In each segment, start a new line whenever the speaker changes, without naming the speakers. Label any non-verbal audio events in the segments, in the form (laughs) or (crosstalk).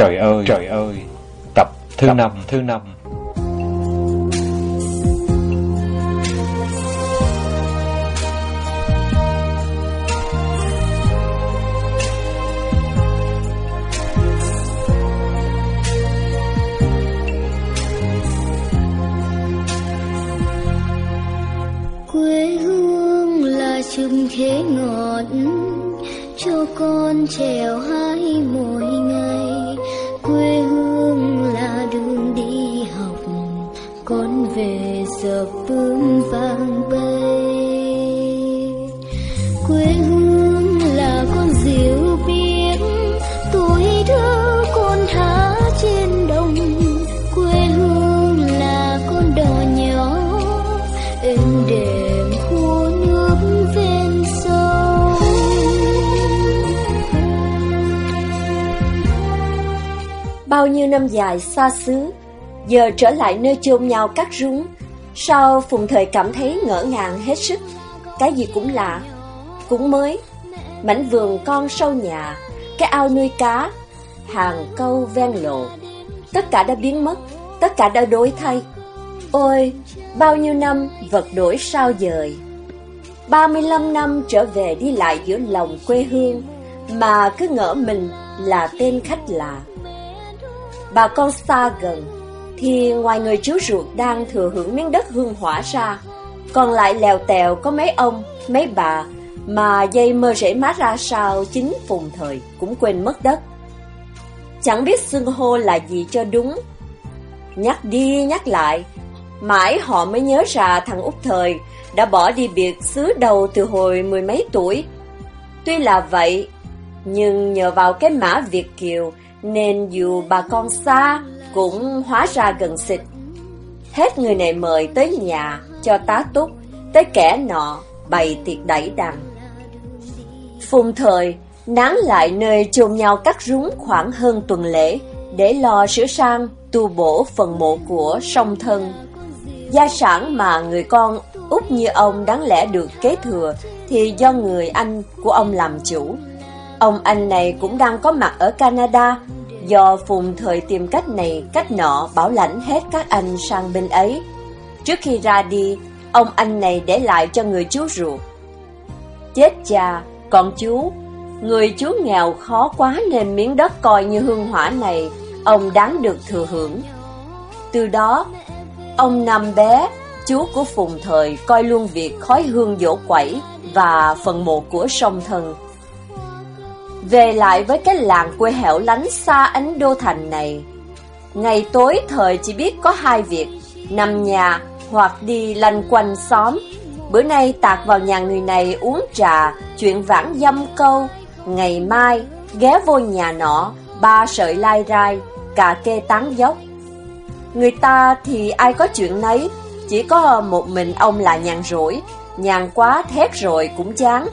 Trời ơi, trời ơi. Tập thứ năm, thứ năm.
Về giờ bướm vang bay. Quê hương là con diều biếc tuổi thơ con thả trên đồng. Quê hương là con đò nhỏ êm đềm hồ nước ven sông.
Bao nhiêu năm dài xa xứ, giờ trở lại nơi chôn nhau cắt rúng. Sao Phùng Thời cảm thấy ngỡ ngàng hết sức, cái gì cũng lạ, cũng mới. Mảnh vườn con sâu nhà, cái ao nuôi cá, hàng câu ven lộ. Tất cả đã biến mất, tất cả đã đổi thay. Ôi, bao nhiêu năm vật đổi sao dời. 35 năm trở về đi lại giữa lòng quê hương, mà cứ ngỡ mình là tên khách lạ. Bà con xa gần, thì ngoài người chú ruột đang thừa hưởng miếng đất hương hỏa ra, còn lại lèo tèo có mấy ông, mấy bà, mà dây mơ rễ má ra sao chính phùng thời cũng quên mất đất. Chẳng biết xưng hô là gì cho đúng. Nhắc đi nhắc lại, mãi họ mới nhớ ra thằng út thời đã bỏ đi biệt xứ đầu từ hồi mười mấy tuổi. Tuy là vậy, nhưng nhờ vào cái mã Việt Kiều nên dù bà con xa cũng hóa ra gần xịt. Hết người này mời tới nhà cho tá túc, tới kẻ nọ bày tiệc đẩy đằng. Phùng thời nán lại nơi chôn nhau cắt rúng khoảng hơn tuần lễ để lo sửa sang tu bổ phần mộ của song thân. Gia sản mà người con út như ông đáng lẽ được kế thừa thì do người anh của ông làm chủ. Ông anh này cũng đang có mặt ở Canada Do Phùng thời tìm cách này, cách nọ, bảo lãnh hết các anh sang bên ấy. Trước khi ra đi, Ông anh này để lại cho người chú ruột. Chết cha con chú. Người chú nghèo khó quá nên miếng đất coi như hương hỏa này, Ông đáng được thừa hưởng. Từ đó, Ông năm bé, Chú của Phùng thời, coi luôn việc khói hương dỗ quẩy Và phần mộ của sông thần về lại với cái làng quê hẻo lánh xa ánh đô thành này. Ngày tối thời chỉ biết có hai việc, nằm nhà hoặc đi lanh quanh xóm. Bữa nay tạc vào nhà người này uống trà, chuyện vãng dâm câu. Ngày mai, ghé vô nhà nọ, ba sợi lai rai, cà kê tán dốc. Người ta thì ai có chuyện nấy, chỉ có một mình ông là nhàn rỗi, nhàn quá thét rồi cũng chán.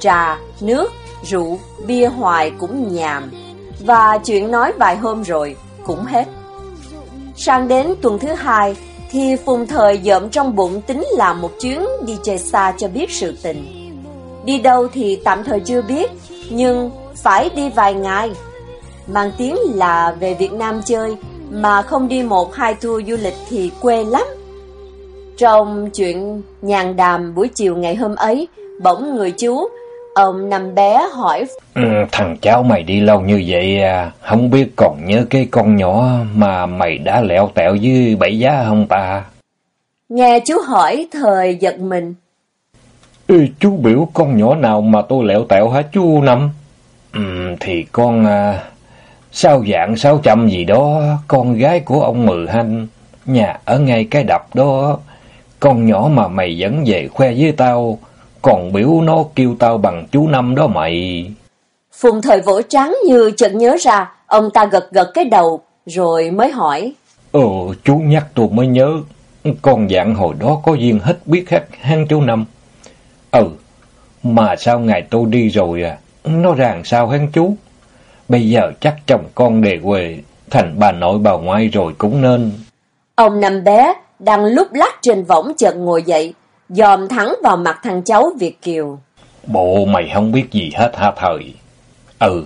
Trà, nước, rượu, bia hoài cũng nhàm, và chuyện nói vài hôm rồi cũng hết. Sang đến tuần thứ hai, thì Phùng Thời dợm trong bụng tính làm một chuyến đi chơi xa cho biết sự tình. Đi đâu thì tạm thời chưa biết, nhưng phải đi vài ngày. Mang tiếng là về Việt Nam chơi, mà không đi một hai tour du lịch thì quê lắm. Trong chuyện nhàn đàm buổi chiều ngày hôm ấy, bỗng người chú Ông năm bé hỏi
ừ, Thằng cháu mày đi lâu như vậy à Không biết còn nhớ cái con nhỏ Mà mày đã lẹo tẹo với bảy giá không ta?
Nghe chú hỏi thời giật mình.
Ừ, Chú biểu con nhỏ nào mà tôi lẹo tẹo hả chú Năm? Ừ, Thì con à, Sao dạng sao chậm gì đó Con gái của ông Mừ Hanh Nhà ở ngay cái đập đó. Con nhỏ mà mày dẫn về khoe với tao còn biểu nó kêu tao bằng chú Năm đó mày.
Phùng thời vỗ trắng như chợt nhớ ra, ông ta gật gật cái đầu, rồi mới hỏi.
Ờ, chú nhắc tôi mới nhớ, con dạng hồi đó có duyên hết biết hết hang chú Năm. Ừ, mà sao ngày tôi đi rồi à, nó ràng sao hang chú? Bây giờ chắc chồng con đề quê, thành bà nội bà ngoại rồi cũng nên.
Ông năm bé, đang lúc lắc trên võng chợt ngồi dậy, dòm thẳng vào mặt thằng cháu Việt Kiều.
Bộ mày không biết gì hết hả thời? Ừ,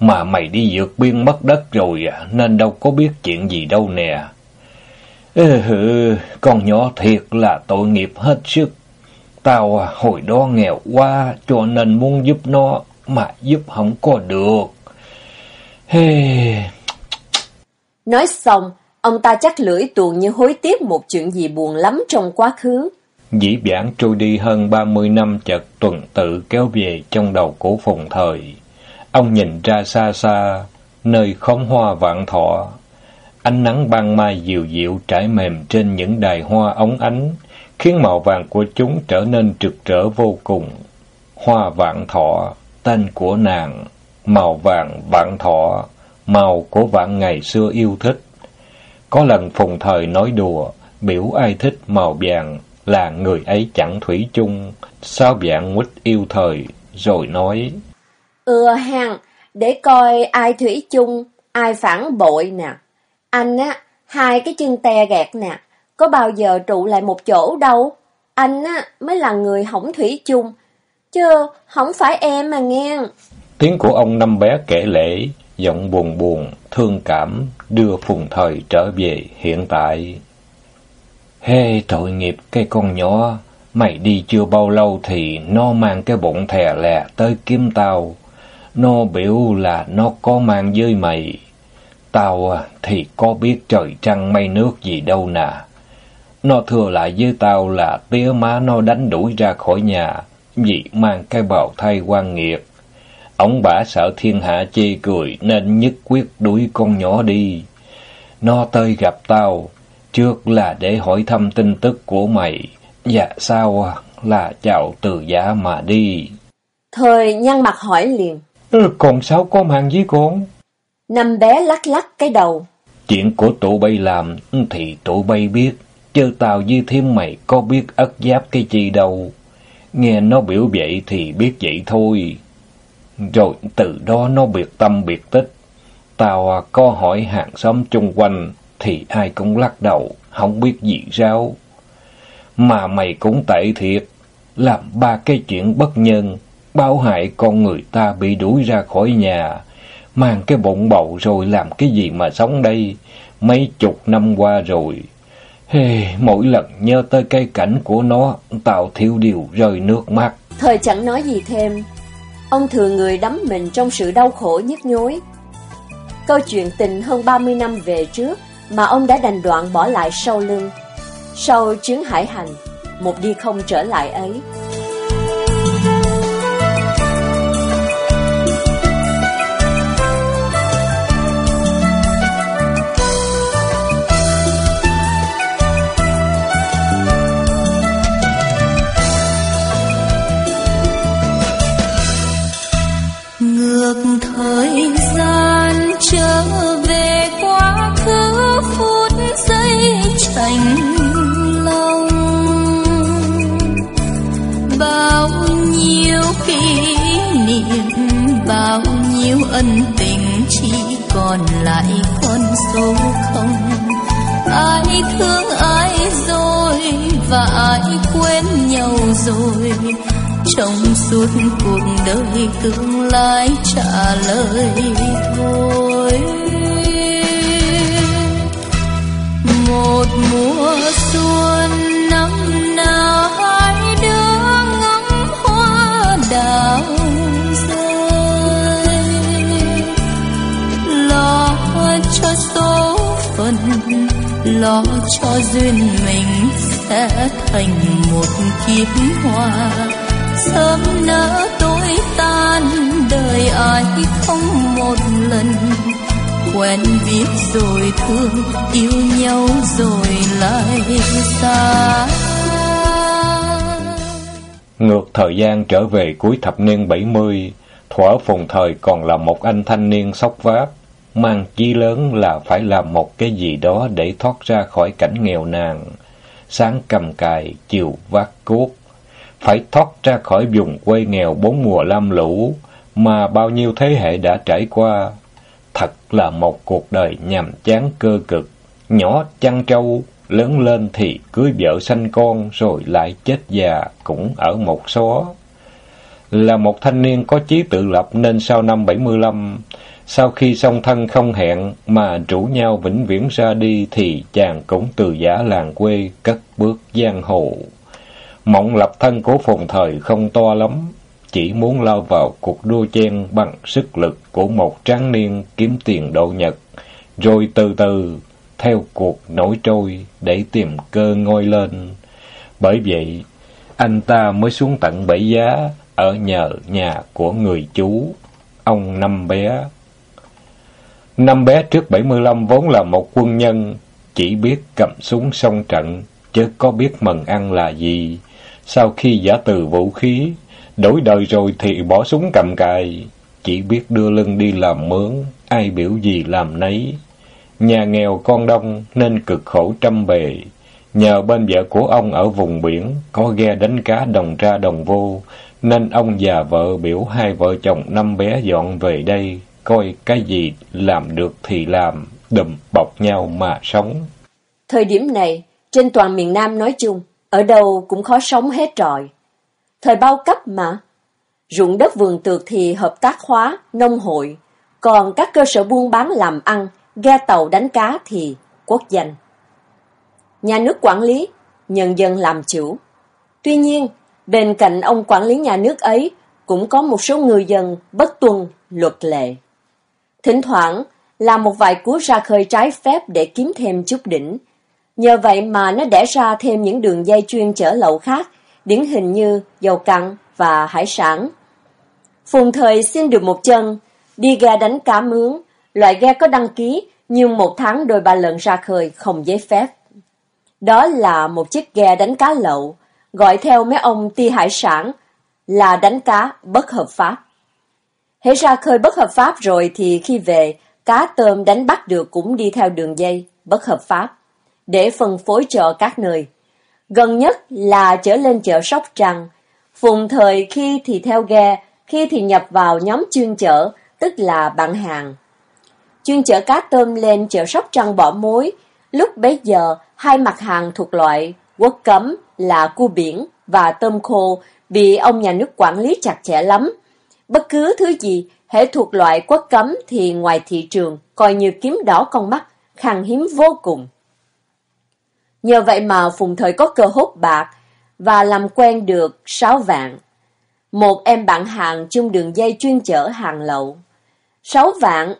Mà mày đi vượt biên mất đất rồi à, nên đâu có biết chuyện gì đâu nè. Hừ, con nhỏ thiệt là tội nghiệp hết sức. Tao à, hồi đó nghèo quá cho nên muốn giúp nó mà giúp không có được. Hey.
Nói xong, ông ta chắc lưỡi tuồng như hối tiếc một chuyện gì buồn lắm trong quá khứ.
Dĩ vãng trôi đi hơn ba mươi năm chợt tuần tự kéo về trong đầu của phùng thời. Ông nhìn ra xa xa, nơi khóm hoa vạn thọ. Ánh nắng ban mai dịu dịu trải mềm trên những đài hoa ống ánh, khiến màu vàng của chúng trở nên trực trở vô cùng. Hoa vạn thọ, tên của nàng, màu vàng vạn thọ, màu của vạn ngày xưa yêu thích. Có lần phùng thời nói đùa, biểu ai thích màu vàng là người ấy chẳng thủy chung, sao vạn quýt yêu thời, rồi nói.
Ừ hàng, để coi ai thủy chung, ai phản bội nè. Anh á, hai cái chân tè gạt nè, có bao giờ trụ lại một chỗ đâu. Anh á, mới là người hỏng thủy chung, chứ không phải em mà nghe.
Tiếng của ông năm bé kể lễ, giọng buồn buồn, thương cảm, đưa phùng thời trở về hiện tại. Hê tội nghiệp cái con nhỏ, mày đi chưa bao lâu thì nó mang cái bụng thè lè tới kiếm tao. Nó biểu là nó có mang với mày. Tao à, thì có biết trời trăng mây nước gì đâu nè. Nó thừa lại với tao là tía má nó đánh đuổi ra khỏi nhà, vì mang cái bào thai quan nghiệt. Ông bả sợ thiên hạ chê cười nên nhất quyết đuổi con nhỏ đi. Nó tới gặp tao, trước là để hỏi thăm tin tức của mày. Dạ sao à, là chào từ giả mà đi.
Thời nhăn mặt hỏi liền.
Ừ, còn sao có mang với con?
Năm bé lắc lắc cái đầu.
Chuyện của tụi bay làm thì tụi bay biết, chứ tao với thêm mày có biết ất giáp cái gì đâu. Nghe nó biểu vậy thì biết vậy thôi. Rồi từ đó nó biệt tâm biệt tích. Tao có hỏi hàng xóm chung quanh thì ai cũng lắc đầu, không biết gì sao. Mà mày cũng tệ thiệt, làm ba cái chuyện bất nhân, báo hại con người ta bị đuổi ra khỏi nhà, mang cái bụng bầu rồi làm cái gì mà sống đây, mấy chục năm qua rồi. Hey, mỗi lần nhớ tới cái cảnh của nó, tao thiếu điều rơi nước mắt.
Thời chẳng nói gì thêm. Ông thừa người đắm mình trong sự đau khổ nhức nhối. Câu chuyện tình hơn 30 năm về trước mà ông đã đành đoạn bỏ lại sau lưng. Sau chuyến hải hành, một đi không trở lại ấy.
ngược thời gian trở về phút giây chạnh lòng. Bao nhiêu kỷ niệm, bao nhiêu ân tình chỉ còn lại con số không. Ai thương ai rồi và ai quên nhau rồi. Trong suốt cuộc đời tương lai trả lời thôi. Một mùa xuân năm nào hai đứa ngắm hoa đào rơi. Lo cho số phận, lo cho duyên mình sẽ thành một kiếp hoa. Sớm nỡ tối tan, đời ai không một lần quen biết rồi thương yêu nhau rồi lại xa
Ngược thời gian trở về cuối thập niên 70, thuở phùng thời còn là một anh thanh niên sốc vác, mang chí lớn là phải làm một cái gì đó để thoát ra khỏi cảnh nghèo nàn. Sáng cầm cài, chiều vác cuốc, phải thoát ra khỏi vùng quê nghèo bốn mùa lam lũ mà bao nhiêu thế hệ đã trải qua. Thật là một cuộc đời nhàm chán cơ cực, nhỏ chăn trâu, lớn lên thì cưới vợ sanh con rồi lại chết già cũng ở một xó. Là một thanh niên có chí tự lập nên sau năm 75, Sau khi song thân không hẹn mà rủ nhau vĩnh viễn ra đi thì chàng cũng từ giả làng quê cất bước giang hồ. Mộng lập thân của phùng thời không to lắm, chỉ muốn lao vào cuộc đua chen bằng sức lực của một tráng niên kiếm tiền độ nhật, rồi từ từ theo cuộc nổi trôi để tìm cơ ngôi lên. Bởi vậy, anh ta mới xuống tận bảy giá ở nhờ nhà của người chú, ông Năm Bé. Năm bé trước 75 vốn là một quân nhân, chỉ biết cầm súng sông trận, chứ có biết mần ăn là gì. Sau khi giả từ vũ khí, đổi đời rồi thì bỏ súng cầm cài, chỉ biết đưa lưng đi làm mướn, ai biểu gì làm nấy. Nhà nghèo con đông nên cực khổ trăm bề. Nhờ bên vợ của ông ở vùng biển, có ghe đánh cá đồng ra đồng vô, nên ông và vợ biểu hai vợ chồng năm bé dọn về đây, coi cái gì làm được thì làm, đùm bọc nhau mà sống.
Thời điểm này, trên toàn miền Nam nói chung, ở đâu cũng khó sống hết rồi. Thời bao cấp mà. Ruộng đất vườn tược thì hợp tác hóa, nông hội, còn các cơ sở buôn bán làm ăn, ghe tàu đánh cá thì quốc danh. Nhà nước quản lý, nhân dân làm chủ. Tuy nhiên, bên cạnh ông quản lý nhà nước ấy cũng có một số người dân bất tuân luật lệ. Thỉnh thoảng làm một vài cú ra khơi trái phép để kiếm thêm chút đỉnh. Nhờ vậy mà nó đẻ ra thêm những đường dây chuyên chở lậu khác, điển hình như dầu cặn và hải sản. Phùng thời xin được một chân, đi ghe đánh cá mướn, loại ghe có đăng ký nhưng một tháng đôi ba lần ra khơi không giấy phép. Đó là một chiếc ghe đánh cá lậu, gọi theo mấy ông ti hải sản là đánh cá bất hợp pháp. Hễ ra khơi bất hợp pháp rồi thì khi về, cá tôm đánh bắt được cũng đi theo đường dây bất hợp pháp, để phân phối cho các nơi. Gần nhất là trở lên chợ Sóc Trăng, phùng thời khi thì theo ghe, khi thì nhập vào nhóm chuyên chở, tức là bạn hàng. Chuyên chở cá tôm lên chợ Sóc Trăng bỏ mối, lúc bấy giờ hai mặt hàng thuộc loại quốc cấm là cua biển và tôm khô bị ông nhà nước quản lý chặt chẽ lắm. Bất cứ thứ gì hệ thuộc loại quốc cấm thì ngoài thị trường coi như kiếm đỏ con mắt, khan hiếm vô cùng. Nhờ vậy mà Phùng Thời có cơ hốt bạc và làm quen được sáu vạn. Một em bạn hàng chung đường dây chuyên chở hàng lậu. Sáu vạn,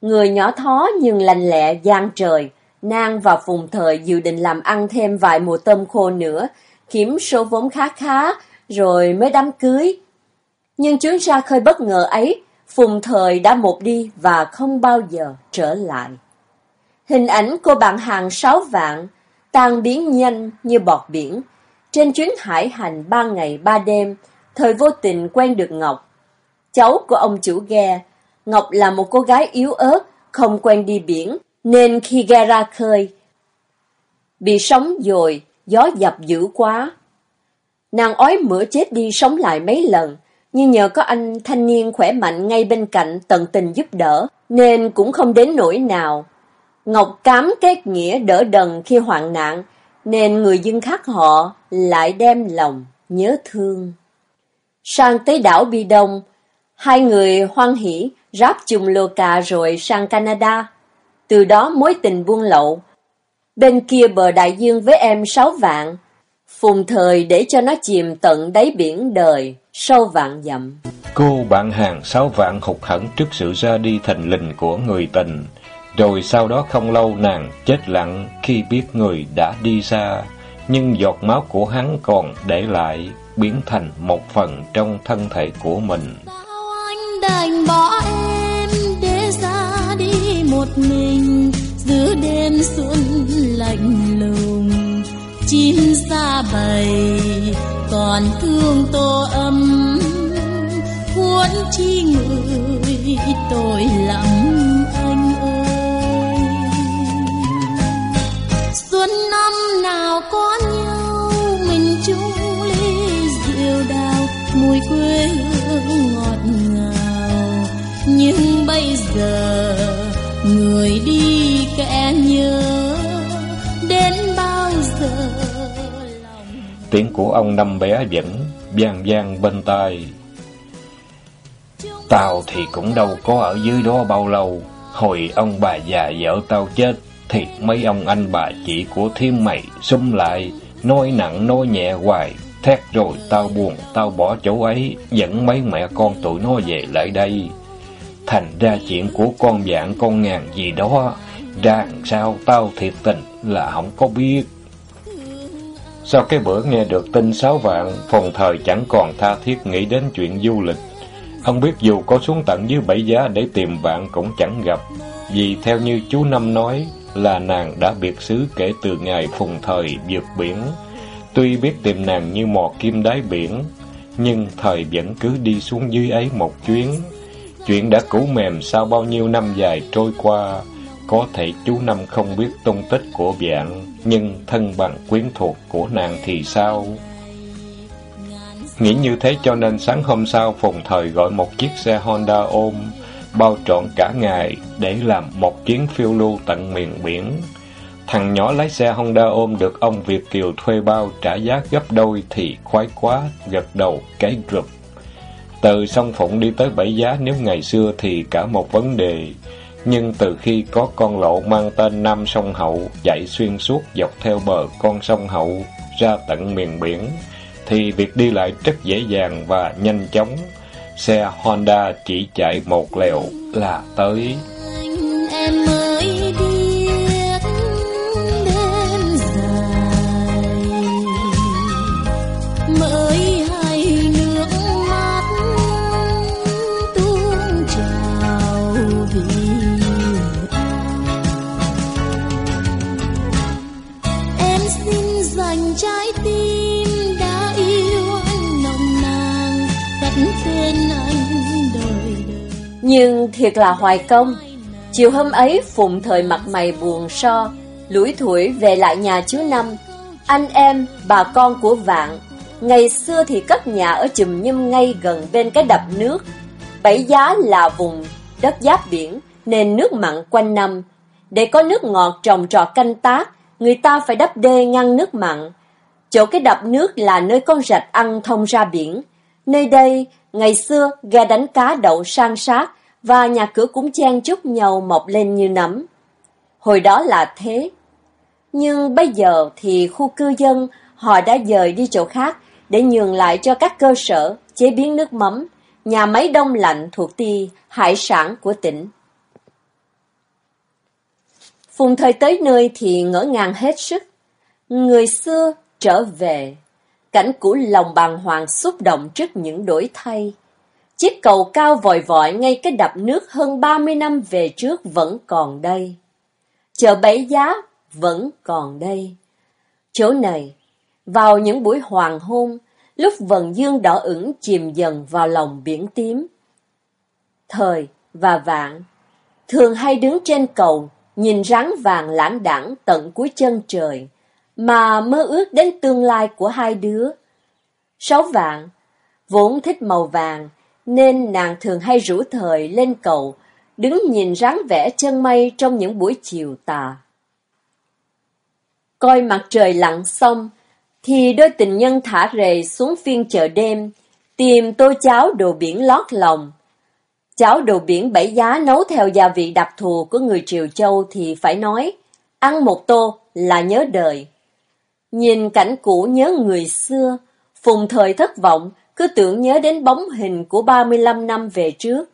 người nhỏ thó nhưng lành lẹ gian trời, Nang và Phùng Thời dự định làm ăn thêm vài mùa tôm khô nữa, kiếm số vốn khá khá, rồi mới đám cưới. Nhưng chuyến ra khơi bất ngờ ấy, Phùng Thời đã một đi và không bao giờ trở lại. Hình ảnh cô bạn hàng sáu vạn, tan biến nhanh như bọt biển. Trên chuyến hải hành ba ngày ba đêm, thời vô tình quen được Ngọc. Cháu của ông chủ ghe, Ngọc là một cô gái yếu ớt, không quen đi biển, nên khi ghe ra khơi, bị sóng dồi, gió dập dữ quá. Nàng ói mửa chết đi sống lại mấy lần, nhưng nhờ có anh thanh niên khỏe mạnh ngay bên cạnh tận tình giúp đỡ, nên cũng không đến nỗi nào. Ngọc cám kết nghĩa đỡ đần khi hoạn nạn, nên người dân khác họ lại đem lòng nhớ thương. Sang tới đảo Bi Đông, hai người hoan hỉ ráp chung lô cà rồi sang Canada. Từ đó mối tình buôn lậu. Bên kia bờ đại dương với em sáu vạn, phùng thời để cho nó chìm tận đáy biển đời, sâu vạn dặm.
Cô bạn hàng sáu vạn hụt hẫng trước sự ra đi thành lình của người tình. Rồi sau đó không lâu nàng chết lặng khi biết người đã đi xa, nhưng giọt máu của hắn còn để lại, biến thành một phần trong thân thể của mình.
Sao anh đành bỏ em để ra đi một mình giữa đêm xuân lạnh lùng chim xa bầy còn thương tô âm cuốn chi người tội lắm giờ người đi kẻ nhớ đến bao giờ
Tiếng của ông năm bé vẫn vang vang bên tai.
lòng
Tao thì cũng đâu có ở dưới đó bao lâu. Hồi ông bà già vợ tao chết, thì mấy ông anh bà chị của thiên mày xung lại, nói nặng nói nhẹ hoài. Thét rồi tao buồn, tao bỏ chỗ ấy, dẫn mấy mẹ con tụi nó về lại đây. Thành ra chuyện của con dạng con ngàn gì đó, ra sao tao thiệt tình là không có biết. Sau cái bữa nghe được tin sáu vạn, phòng thời chẳng còn tha thiết nghĩ đến chuyện du lịch. Ông biết dù có xuống tận dưới bảy giá để tìm vạn cũng chẳng gặp, vì theo như chú Năm nói là nàng đã biệt xứ kể từ ngày phùng thời vượt biển. Tuy biết tìm nàng như mò kim đáy biển, nhưng thời vẫn cứ đi xuống dưới ấy một chuyến. Chuyện đã cũ mềm sau bao nhiêu năm dài trôi qua, có thể chú Năm không biết tung tích của bạn, nhưng thân bằng quyến thuộc của nàng thì sao? Nghĩ như thế cho nên sáng hôm sau Phùng Thời gọi một chiếc xe Honda ôm, bao trọn cả ngày để làm một chuyến phiêu lưu tận miền biển. Thằng nhỏ lái xe Honda ôm được ông Việt Kiều thuê bao trả giá gấp đôi thì khoái quá, gật đầu cái rụp. Từ sông Phụng đi tới Bảy Giá nếu ngày xưa thì cả một vấn đề, nhưng từ khi có con lộ mang tên Nam Sông Hậu chạy xuyên suốt dọc theo bờ con sông Hậu ra tận miền biển, thì việc đi lại rất dễ dàng và nhanh chóng. Xe Honda chỉ chạy một lèo là tới.
Tên anh đời đời
Nhưng thiệt là hoài công. Chiều hôm ấy, Phụng thời mặt mày buồn so, Lũi thủi về lại nhà chú Năm. Anh em, bà con của Vạn, ngày xưa thì cất nhà ở chùm nhâm ngay gần bên cái đập nước. Bảy giá là vùng đất giáp biển, nên nước mặn quanh năm. Để có nước ngọt trồng trọt canh tác, người ta phải đắp đê ngăn nước mặn. Chỗ cái đập nước là nơi con rạch ăn thông ra biển. Nơi đây, ngày xưa, ghe đánh cá đậu san sát, và nhà cửa cũng chen chúc nhau mọc lên như nấm. Hồi đó là thế. Nhưng bây giờ thì khu cư dân họ đã dời đi chỗ khác để nhường lại cho các cơ sở chế biến nước mắm, nhà máy đông lạnh thuộc ty hải sản của tỉnh. Phùng thời tới nơi thì ngỡ ngàng hết sức. Người xưa trở về, cảnh của lòng bàng hoàng xúc động trước những đổi thay. Chiếc cầu cao vòi vọi ngay cái đập nước hơn 30 năm về trước vẫn còn đây. Chợ bẫy giá vẫn còn đây. Chỗ này, vào những buổi hoàng hôn, lúc vần dương đỏ ửng chìm dần vào lòng biển tím. Thời và vạn, thường hay đứng trên cầu, nhìn rắn vàng lãng đãng tận cuối chân trời, mà mơ ước đến tương lai của hai đứa. Sáu vạn, vốn thích màu vàng, nên nàng thường hay rủ thời lên cầu, đứng nhìn ráng vẽ chân mây trong những buổi chiều tà. Coi mặt trời lặn xong, thì đôi tình nhân thả rề xuống phiên chợ đêm, tìm tô cháo đồ biển lót lòng. Cháo đồ biển bảy giá nấu theo gia vị đặc thù của người Triều Châu thì phải nói, ăn một tô là nhớ đời. Nhìn cảnh cũ nhớ người xưa, phùng thời thất vọng, cứ tưởng nhớ đến bóng hình của 35 năm về trước.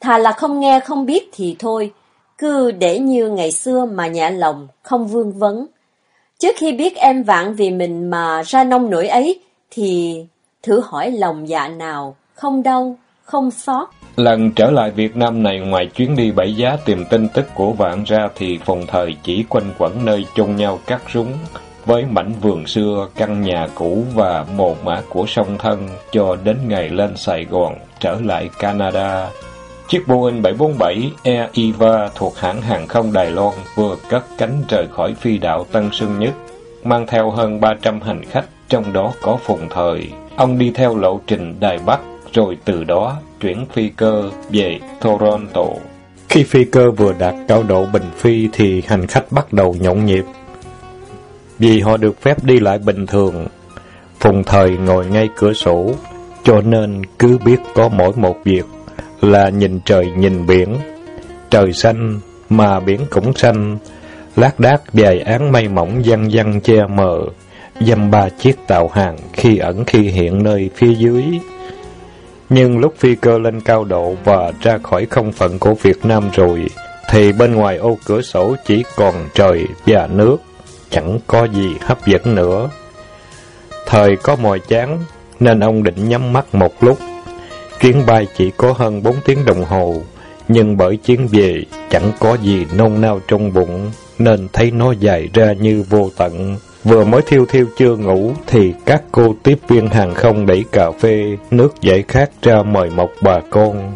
Thà là không nghe không biết thì thôi, cứ để như ngày xưa mà nhẹ lòng, không vương vấn. Trước khi biết em vạn vì mình mà ra nông nổi ấy, thì thử hỏi lòng dạ nào, không đau, không xót.
Lần trở lại Việt Nam này ngoài chuyến đi bảy giá tìm tin tức của vạn ra thì phùng thời chỉ quanh quẩn nơi chung nhau cắt rúng với mảnh vườn xưa, căn nhà cũ và mồ mã của song thân cho đến ngày lên Sài Gòn, trở lại Canada. Chiếc Boeing 747 Air Eva thuộc hãng hàng không Đài Loan vừa cất cánh rời khỏi phi đạo Tân Sơn Nhất, mang theo hơn 300 hành khách, trong đó có phùng thời. Ông đi theo lộ trình Đài Bắc, rồi từ đó chuyển phi cơ về Toronto. Khi phi cơ vừa đạt cao độ bình phi thì hành khách bắt đầu nhộn nhịp. Vì họ được phép đi lại bình thường, Phùng thời ngồi ngay cửa sổ, cho nên cứ biết có mỗi một việc là nhìn trời nhìn biển. Trời xanh, mà biển cũng xanh, lác đác vài áng mây mỏng văng văng che mờ, dăm ba chiếc tàu hàng khi ẩn khi hiện nơi phía dưới. Nhưng lúc phi cơ lên cao độ và ra khỏi không phận của Việt Nam rồi, thì bên ngoài ô cửa sổ chỉ còn trời và nước, chẳng có gì hấp dẫn nữa. Thời có mồi chán, nên ông định nhắm mắt một lúc. Chuyến bay chỉ có hơn bốn tiếng đồng hồ, nhưng bởi chuyến về chẳng có gì nôn nao trong bụng, nên thấy nó dài ra như vô tận. Vừa mới thiêu thiêu chưa ngủ, thì các cô tiếp viên hàng không đẩy cà phê, nước giải khát ra mời một bà con.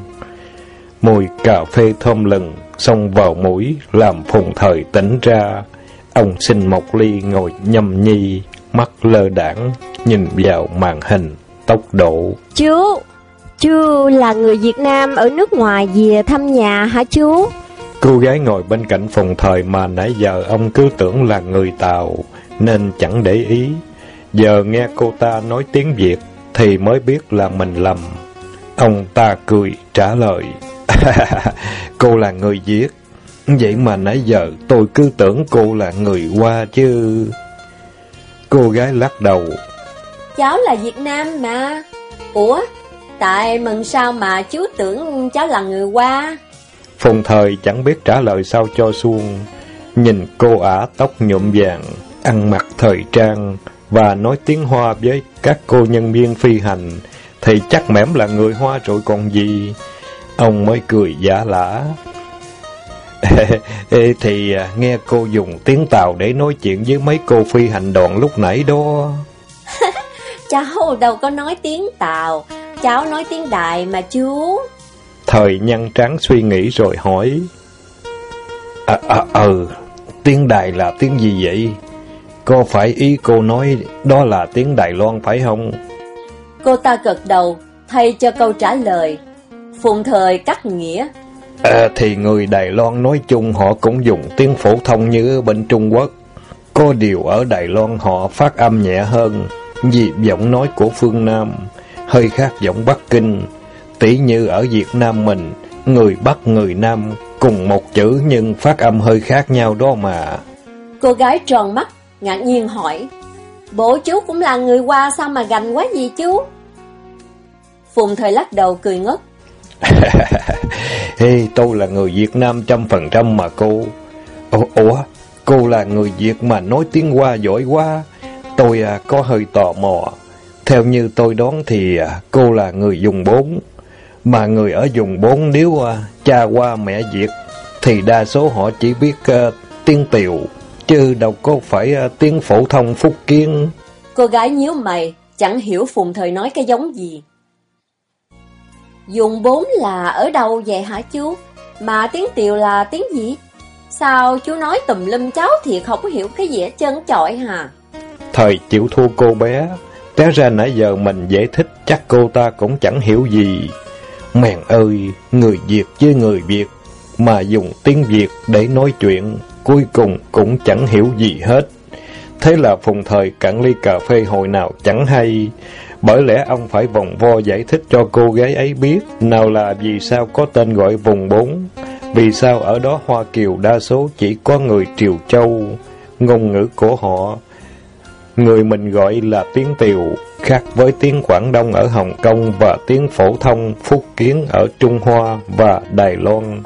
Mùi cà phê thơm lừng, xông vào mũi, làm phùng thời tỉnh ra. Ông xin một ly ngồi nhâm nhi, mắt lơ đảng, nhìn vào màn hình, tốc độ.
Chú, chú là người Việt Nam ở nước ngoài về thăm nhà hả chú?
Cô gái ngồi bên cạnh phùng thời mà nãy giờ ông cứ tưởng là người Tàu, nên chẳng để ý. Giờ nghe cô ta nói tiếng Việt, thì mới biết là mình lầm. Ông ta cười, trả lời. (laughs) cô là người Việt. Vậy mà nãy giờ tôi cứ tưởng cô là người Hoa chứ. Cô gái lắc đầu.
Cháu là Việt Nam mà. Ủa, tại mừng sao mà chú tưởng cháu là người Hoa?
Phùng thời chẳng biết trả lời sao cho xuông. Nhìn cô ả tóc nhuộm vàng, ăn mặc thời trang và nói tiếng Hoa với các cô nhân viên phi hành, thì chắc mẻm là người Hoa rồi còn gì. Ông mới cười giả lả. (laughs) Ê, thì à, nghe cô dùng tiếng Tàu để nói chuyện với mấy cô phi hành đoàn lúc nãy đó. (laughs)
cháu đâu có nói tiếng Tàu, cháu nói tiếng Đại mà chú.
Thời nhăn trắng suy nghĩ rồi hỏi. À, à, ừ, tiếng Đài là tiếng gì vậy? Có phải ý cô nói đó là tiếng Đài Loan phải không?
Cô ta gật đầu, thay cho câu trả lời. Phùng thời cắt nghĩa.
À, thì người Đài Loan nói chung họ cũng dùng tiếng phổ thông như bên Trung Quốc. Có điều ở Đài Loan họ phát âm nhẹ hơn, vì giọng nói của phương Nam, hơi khác giọng Bắc Kinh. Tỷ như ở Việt Nam mình, người Bắc người Nam cùng một chữ nhưng phát âm hơi khác nhau đó mà.
Cô gái tròn mắt, ngạc nhiên hỏi. Bộ chú cũng là người qua sao mà gành quá gì chú? Phùng thời lắc đầu cười ngất. (laughs)
hey, tôi là người Việt Nam trăm phần trăm mà cô. Ủa, cô là người Việt mà nói tiếng Hoa giỏi quá. Tôi à, có hơi tò mò. Theo như tôi đoán thì à, cô là người dùng bốn. Mà người ở dùng bốn nếu à, cha qua mẹ Việt thì đa số họ chỉ biết à, tiếng tiều, chứ đâu có phải à, tiếng phổ thông phúc kiến.
Cô gái nhíu mày, chẳng hiểu Phùng Thời nói cái giống gì. Dùng bốn là ở đâu vậy hả chú? Mà tiếng tiều là tiếng gì? Sao chú nói tùm lum cháu thì không hiểu cái gì hết trơn trọi hả?
Thời chịu thua cô bé, té ra nãy giờ mình giải thích chắc cô ta cũng chẳng hiểu gì. Mèn ơi, người Việt với người Việt mà dùng tiếng Việt để nói chuyện, cuối cùng cũng chẳng hiểu gì hết. Thế là phùng thời cạn ly cà phê hồi nào chẳng hay, bởi lẽ ông phải vòng vo giải thích cho cô gái ấy biết nào là vì sao có tên gọi vùng bốn, vì sao ở đó Hoa Kiều đa số chỉ có người Triều Châu, ngôn ngữ của họ. Người mình gọi là tiếng Tiều, khác với tiếng Quảng Đông ở Hồng Kông và tiếng phổ thông Phúc Kiến ở Trung Hoa và Đài Loan.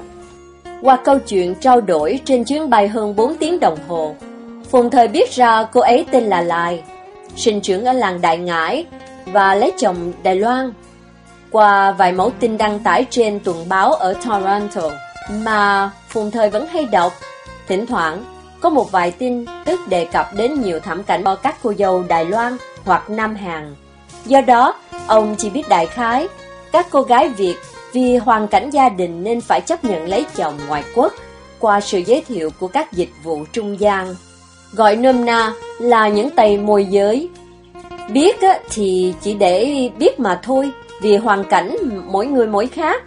Qua câu chuyện trao đổi trên chuyến bay hơn 4 tiếng đồng hồ, Phùng Thời biết ra cô ấy tên là Lai, sinh trưởng ở làng Đại Ngãi và lấy chồng Đài Loan. Qua vài mẫu tin đăng tải trên tuần báo ở Toronto mà Phùng Thời vẫn hay đọc, thỉnh thoảng có một vài tin tức đề cập đến nhiều thảm cảnh của các cô dâu Đài Loan hoặc Nam Hàn. Do đó, ông chỉ biết đại khái, các cô gái Việt vì hoàn cảnh gia đình nên phải chấp nhận lấy chồng ngoại quốc qua sự giới thiệu của các dịch vụ trung gian. Gọi nôm na là những tay môi giới. Biết thì chỉ để biết mà thôi, vì hoàn cảnh mỗi người mỗi khác,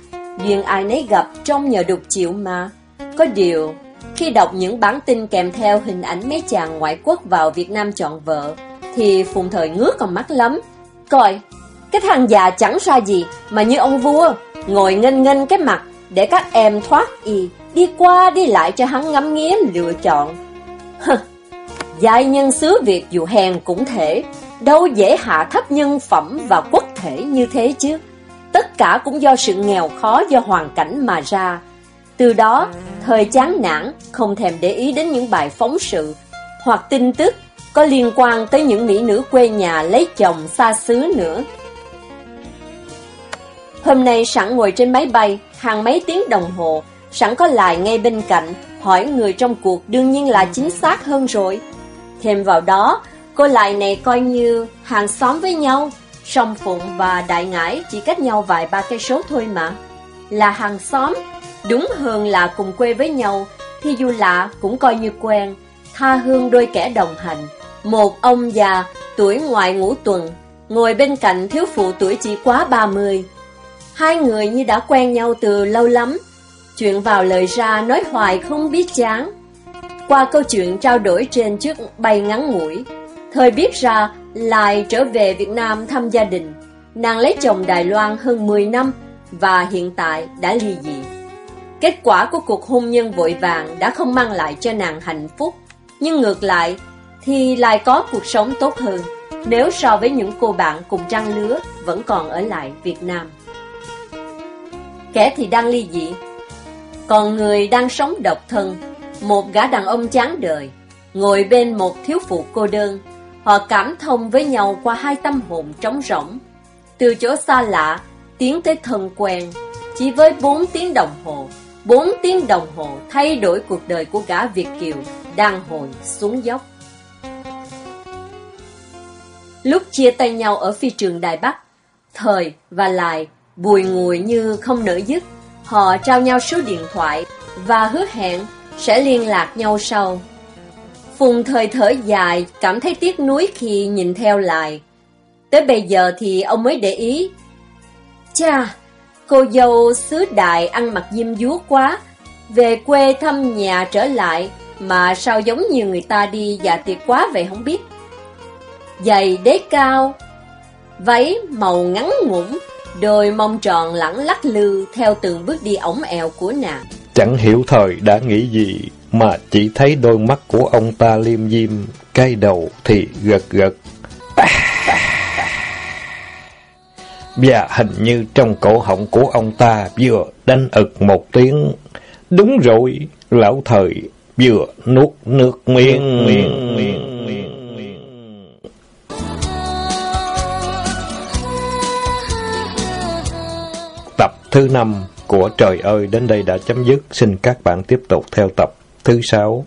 duyên ai nấy gặp trong nhờ đục chịu mà. Có điều, khi đọc những bản tin kèm theo hình ảnh mấy chàng ngoại quốc vào Việt Nam chọn vợ, thì Phùng Thời ngước con mắt lắm. Coi, cái thằng già chẳng ra gì, mà như ông vua, ngồi nghênh nghênh cái mặt để các em thoát y, đi qua đi lại cho hắn ngắm nghía lựa chọn. Hừ, giai nhân xứ Việt dù hèn cũng thể, đâu dễ hạ thấp nhân phẩm và quốc thể như thế chứ. Tất cả cũng do sự nghèo khó do hoàn cảnh mà ra. Từ đó, thời chán nản, không thèm để ý đến những bài phóng sự hoặc tin tức có liên quan tới những mỹ nữ quê nhà lấy chồng xa xứ nữa. Hôm nay sẵn ngồi trên máy bay, hàng mấy tiếng đồng hồ, sẵn có lại ngay bên cạnh, hỏi người trong cuộc đương nhiên là chính xác hơn rồi. Thêm vào đó, cô lại này coi như hàng xóm với nhau, Song Phụng và Đại Ngãi chỉ cách nhau vài ba cây số thôi mà. Là hàng xóm, đúng hơn là cùng quê với nhau, thì dù lạ cũng coi như quen, tha hương đôi kẻ đồng hành. Một ông già, tuổi ngoài ngũ tuần, ngồi bên cạnh thiếu phụ tuổi chỉ quá 30. Hai người như đã quen nhau từ lâu lắm, chuyện vào lời ra nói hoài không biết chán. Qua câu chuyện trao đổi trên chiếc bay ngắn ngủi, thời biết ra lại trở về Việt Nam thăm gia đình. Nàng lấy chồng Đài Loan hơn 10 năm và hiện tại đã ly dị. Kết quả của cuộc hôn nhân vội vàng đã không mang lại cho nàng hạnh phúc, nhưng ngược lại thì lại có cuộc sống tốt hơn nếu so với những cô bạn cùng trang lứa vẫn còn ở lại Việt Nam. Kẻ thì đang ly dị, còn người đang sống độc thân, một gã đàn ông chán đời, ngồi bên một thiếu phụ cô đơn, họ cảm thông với nhau qua hai tâm hồn trống rỗng. Từ chỗ xa lạ, tiến tới thân quen, chỉ với bốn tiếng đồng hồ, bốn tiếng đồng hồ thay đổi cuộc đời của gã Việt Kiều đang hồi xuống dốc. Lúc chia tay nhau ở phi trường Đài Bắc, Thời và Lại bùi ngùi như không nỡ dứt, họ trao nhau số điện thoại và hứa hẹn sẽ liên lạc nhau sau. Phùng thời thở dài, cảm thấy tiếc nuối khi nhìn theo lại. Tới bây giờ thì ông mới để ý. Cha, cô dâu xứ đại ăn mặc diêm dúa quá, về quê thăm nhà trở lại mà sao giống như người ta đi dạ tiệc quá vậy không biết. Giày đế cao, váy màu ngắn ngủn, đôi mông tròn lẳng lắc lư theo từng bước đi ổng ẹo của nàng.
Chẳng hiểu thời đã nghĩ gì, mà chỉ thấy đôi mắt của ông ta liêm diêm, cay đầu thì gật gật. Và hình như trong cổ họng của ông ta vừa đánh ực một tiếng. Đúng rồi, lão thời vừa nuốt nước miếng. miếng, miếng, miệng. Tập thứ năm của Trời ơi đến đây đã chấm dứt. Xin các bạn tiếp tục theo tập thứ sáu.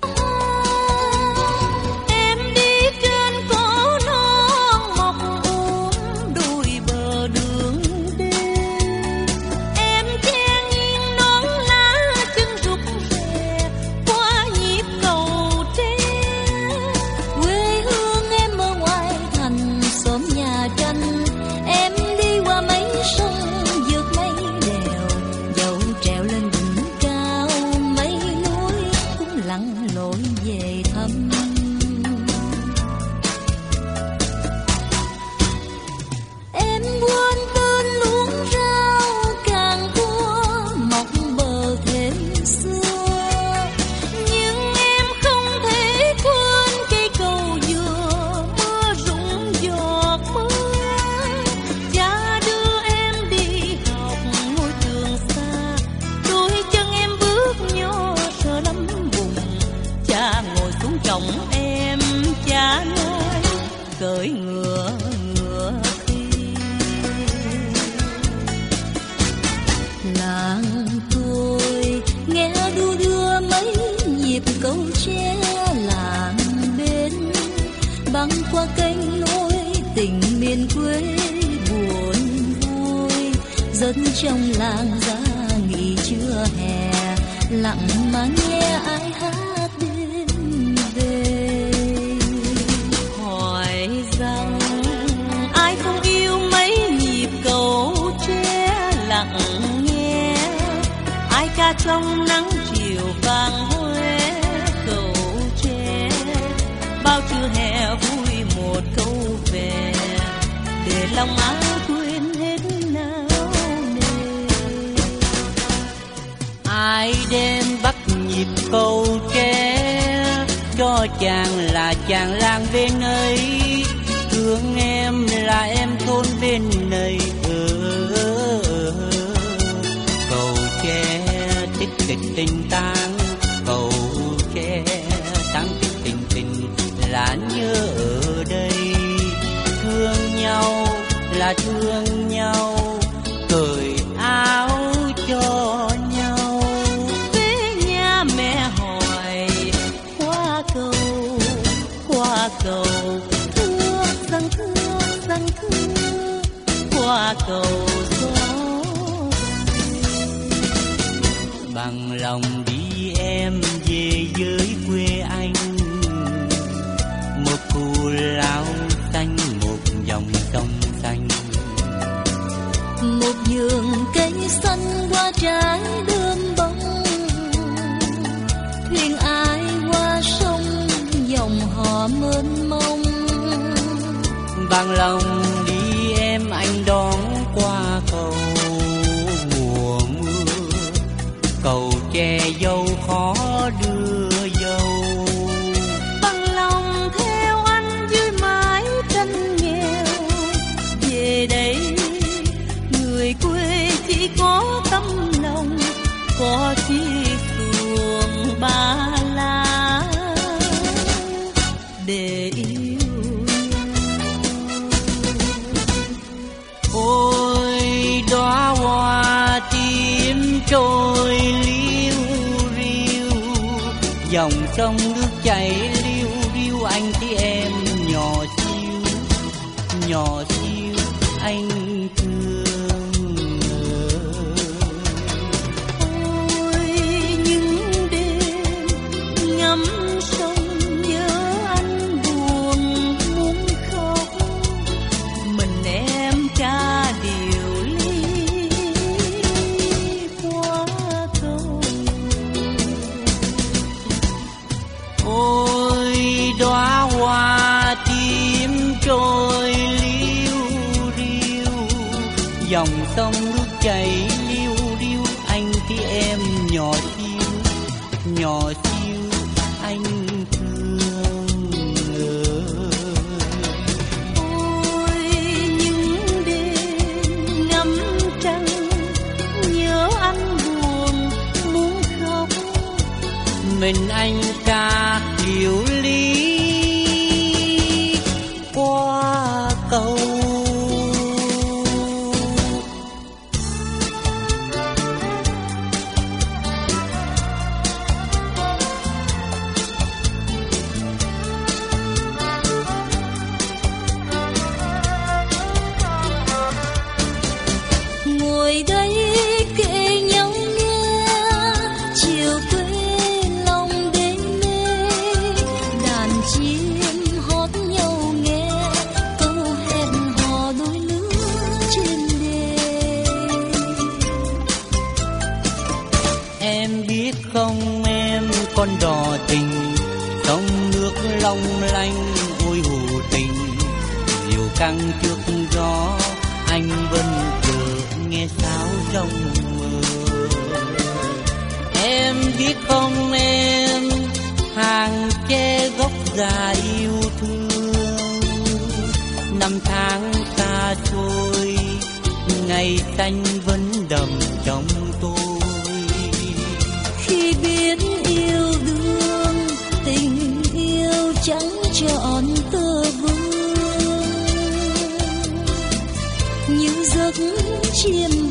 cưỡi ngựa ngựa khi. Làng tôi
nghe đu đưa mấy nhịp câu tre làng bên, băng qua kênh lối tình miền quê buồn vui. Dân trong làng ra nghỉ trưa hè, lặng mà nghe lòng ai quên hết nao nề. Ai đêm bắt nhịp câu tre cho
chàng là chàng lang bên ấy. Thương
em
là em thôn bên
bằng lòng đi em anh đón qua cầu mùa mưa. Cầu che dâu khó đưa dâu
bằng lòng theo anh dưới mái tranh nghèo. Về đây, người quê chỉ có tấm lòng, có chiếc xuồng ba lá để mình
anh ca yêu
chiêm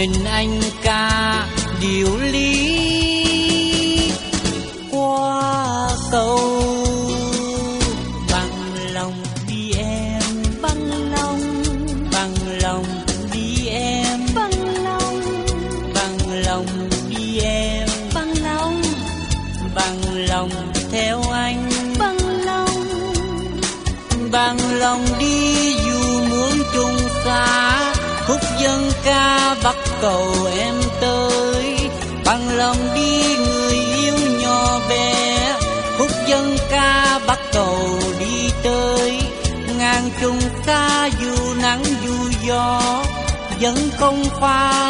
mình
anh cầu em tới. Bằng lòng đi, người yêu nhỏ bé. Khúc dân ca bắc cầu đi tới. Ngàn trùng xa dù nắng dù gió, vẫn không phai